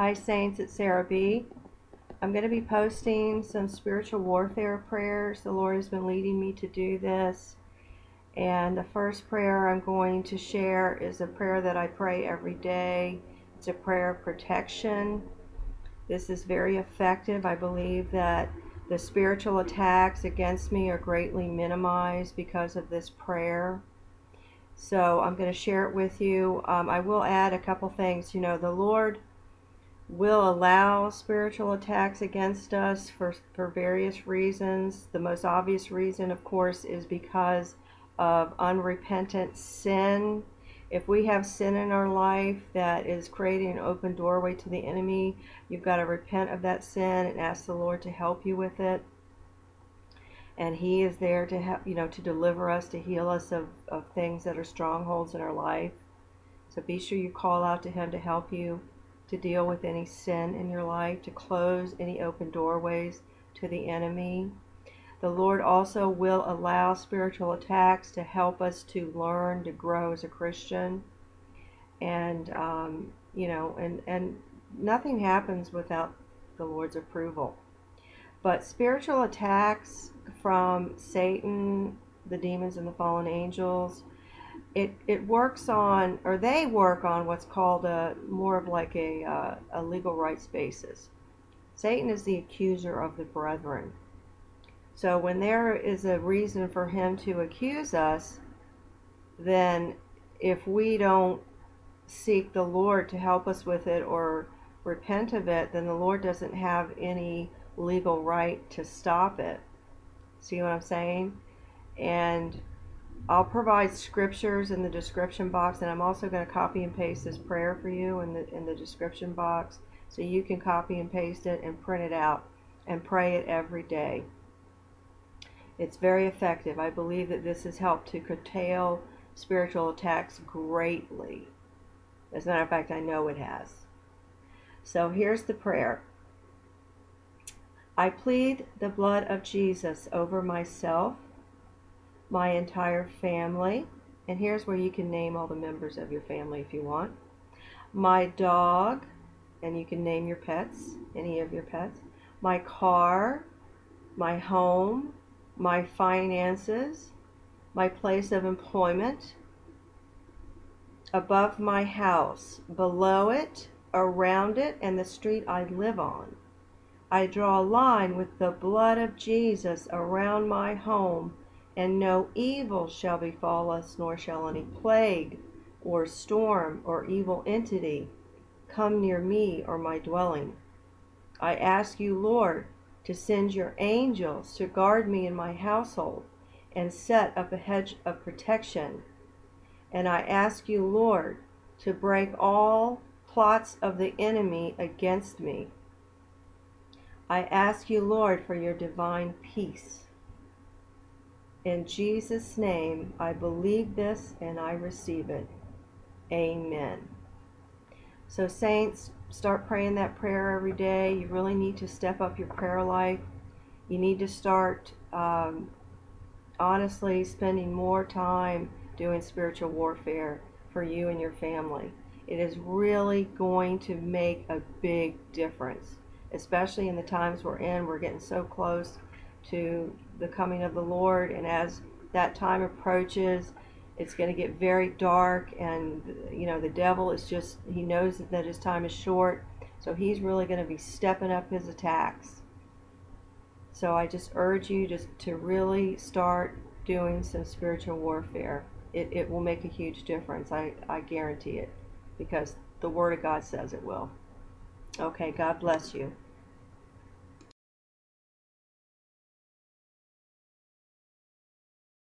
Hi, Saints, it's Sarah B. I'm going to be posting some spiritual warfare prayers. The Lord has been leading me to do this. And the first prayer I'm going to share is a prayer that I pray every day. It's a prayer of protection. This is very effective. I believe that the spiritual attacks against me are greatly minimized because of this prayer. So I'm going to share it with you. Um, I will add a couple things. You know, the Lord will allow spiritual attacks against us for, for various reasons. The most obvious reason, of course, is because of unrepentant sin. If we have sin in our life that is creating an open doorway to the enemy, you've got to repent of that sin and ask the Lord to help you with it. And He is there to help, you know, to deliver us, to heal us of, of things that are strongholds in our life. So be sure you call out to Him to help you to deal with any sin in your life, to close any open doorways to the enemy. The Lord also will allow spiritual attacks to help us to learn to grow as a Christian. And, um, you know, and, and nothing happens without the Lord's approval. But spiritual attacks from Satan, the demons, and the fallen angels, it, it works on, or they work on what's called a more of like a, uh, a legal rights basis. Satan is the accuser of the brethren. So when there is a reason for him to accuse us, then if we don't seek the Lord to help us with it or repent of it, then the Lord doesn't have any legal right to stop it. See what I'm saying? And I'll provide scriptures in the description box, and I'm also going to copy and paste this prayer for you in the in the description box, so you can copy and paste it and print it out and pray it every day. It's very effective. I believe that this has helped to curtail spiritual attacks greatly. As a matter of fact, I know it has. So here's the prayer. I plead the blood of Jesus over myself my entire family. And here's where you can name all the members of your family if you want. My dog, and you can name your pets, any of your pets. My car, my home, my finances, my place of employment, above my house, below it, around it, and the street I live on. I draw a line with the blood of Jesus around my home and no evil shall befall us, nor shall any plague, or storm, or evil entity come near me or my dwelling. I ask you, Lord, to send your angels to guard me and my household and set up a hedge of protection. And I ask you, Lord, to break all plots of the enemy against me. I ask you, Lord, for your divine peace. In Jesus' name, I believe this and I receive it. Amen. So, Saints, start praying that prayer every day. You really need to step up your prayer life. You need to start, um, honestly, spending more time doing spiritual warfare for you and your family. It is really going to make a big difference, especially in the times we're in. We're getting so close to the coming of the Lord. And as that time approaches, it's going to get very dark, and you know the devil is just he knows that his time is short, so he's really going to be stepping up his attacks. So I just urge you just to really start doing some spiritual warfare. It, it will make a huge difference. I, I guarantee it because the Word of God says it will. Okay, God bless you.